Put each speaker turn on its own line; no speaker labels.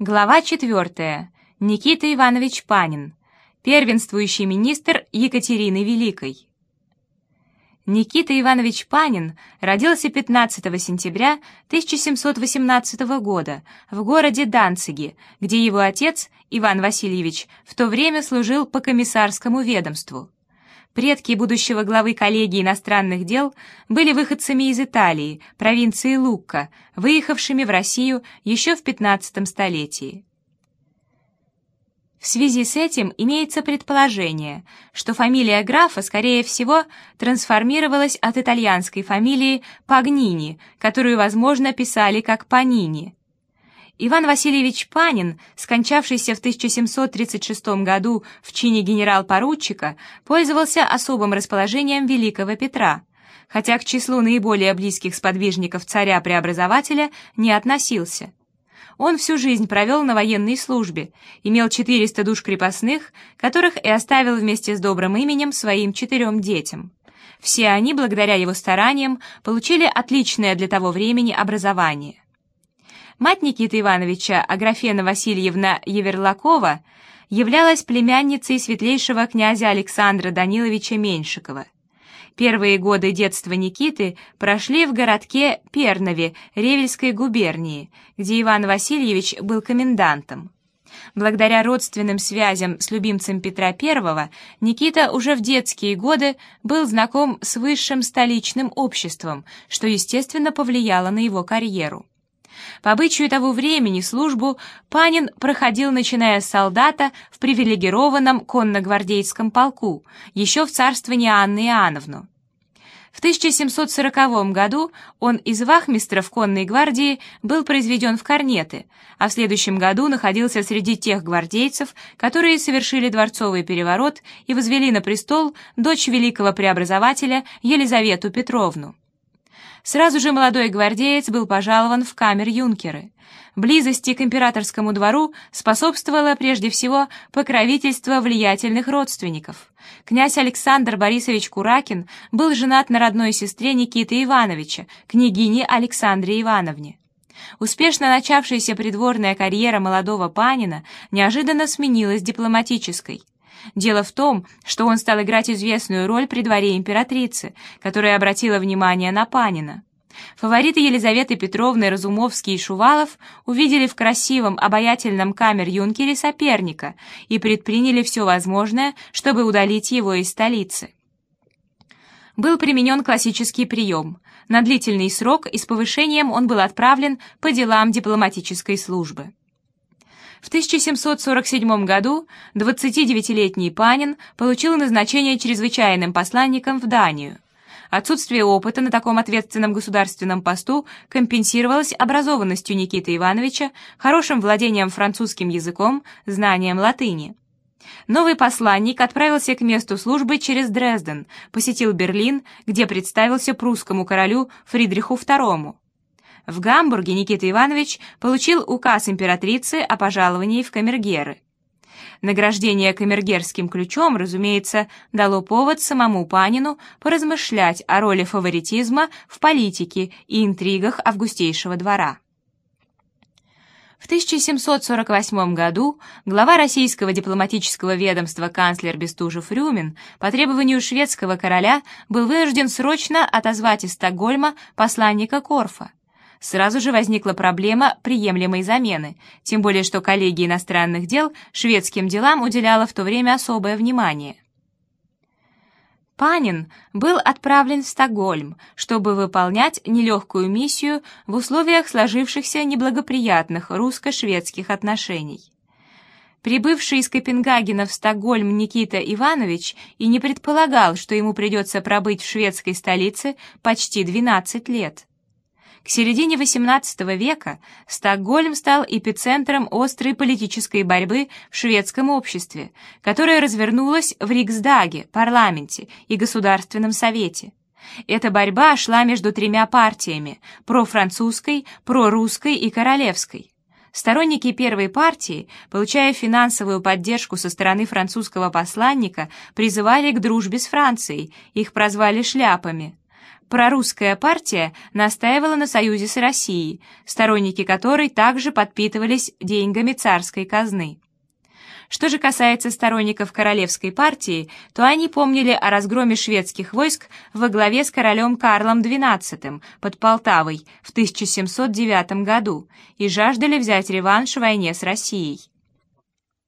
Глава 4. Никита Иванович Панин. Первенствующий министр Екатерины Великой. Никита Иванович Панин родился 15 сентября 1718 года в городе Данциге, где его отец, Иван Васильевич, в то время служил по комиссарскому ведомству. Предки будущего главы коллегии иностранных дел были выходцами из Италии, провинции Лукка, выехавшими в Россию еще в XV столетии. В связи с этим имеется предположение, что фамилия графа, скорее всего, трансформировалась от итальянской фамилии Пагнини, которую, возможно, писали как Панини. Иван Васильевич Панин, скончавшийся в 1736 году в чине генерал-поручика, пользовался особым расположением великого Петра, хотя к числу наиболее близких сподвижников царя-преобразователя не относился. Он всю жизнь провел на военной службе, имел 400 душ крепостных, которых и оставил вместе с добрым именем своим четырем детям. Все они, благодаря его стараниям, получили отличное для того времени образование. Мать Никиты Ивановича, Аграфена Васильевна Еверлакова, являлась племянницей светлейшего князя Александра Даниловича Меньшикова. Первые годы детства Никиты прошли в городке Пернове Ревельской губернии, где Иван Васильевич был комендантом. Благодаря родственным связям с любимцем Петра I Никита уже в детские годы был знаком с высшим столичным обществом, что, естественно, повлияло на его карьеру. По обычаю того времени службу Панин проходил, начиная с солдата в привилегированном конногвардейском полку, еще в царствовании Анны Иоанновну. В 1740 году он из вахмистров конной гвардии был произведен в корнеты, а в следующем году находился среди тех гвардейцев, которые совершили дворцовый переворот и возвели на престол дочь великого преобразователя Елизавету Петровну. Сразу же молодой гвардеец был пожалован в камер-юнкеры. Близости к императорскому двору способствовало прежде всего покровительство влиятельных родственников. Князь Александр Борисович Куракин был женат на родной сестре Никиты Ивановича, княгине Александре Ивановне. Успешно начавшаяся придворная карьера молодого Панина неожиданно сменилась дипломатической. Дело в том, что он стал играть известную роль при дворе императрицы, которая обратила внимание на Панина. Фавориты Елизаветы Петровны Разумовский и Шувалов увидели в красивом, обаятельном камер-юнкере соперника и предприняли все возможное, чтобы удалить его из столицы. Был применен классический прием. На длительный срок и с повышением он был отправлен по делам дипломатической службы. В 1747 году 29-летний Панин получил назначение чрезвычайным посланником в Данию. Отсутствие опыта на таком ответственном государственном посту компенсировалось образованностью Никиты Ивановича, хорошим владением французским языком, знанием латыни. Новый посланник отправился к месту службы через Дрезден, посетил Берлин, где представился прусскому королю Фридриху II. В Гамбурге Никита Иванович получил указ императрицы о пожаловании в камергеры. Награждение камергерским ключом, разумеется, дало повод самому Панину поразмышлять о роли фаворитизма в политике и интригах августейшего двора. В 1748 году глава российского дипломатического ведомства канцлер Бестужев-Рюмин по требованию шведского короля был вынужден срочно отозвать из Стокгольма посланника Корфа сразу же возникла проблема приемлемой замены, тем более что коллегия иностранных дел шведским делам уделяла в то время особое внимание. Панин был отправлен в Стокгольм, чтобы выполнять нелегкую миссию в условиях сложившихся неблагоприятных русско-шведских отношений. Прибывший из Копенгагена в Стокгольм Никита Иванович и не предполагал, что ему придется пробыть в шведской столице почти 12 лет. К середине XVIII века Стокгольм стал эпицентром острой политической борьбы в шведском обществе, которая развернулась в Риксдаге, парламенте и Государственном совете. Эта борьба шла между тремя партиями – профранцузской, прорусской и королевской. Сторонники первой партии, получая финансовую поддержку со стороны французского посланника, призывали к дружбе с Францией, их прозвали «шляпами». Прорусская партия настаивала на союзе с Россией, сторонники которой также подпитывались деньгами царской казны. Что же касается сторонников королевской партии, то они помнили о разгроме шведских войск во главе с королем Карлом XII под Полтавой в 1709 году и жаждали взять реванш в войне с Россией.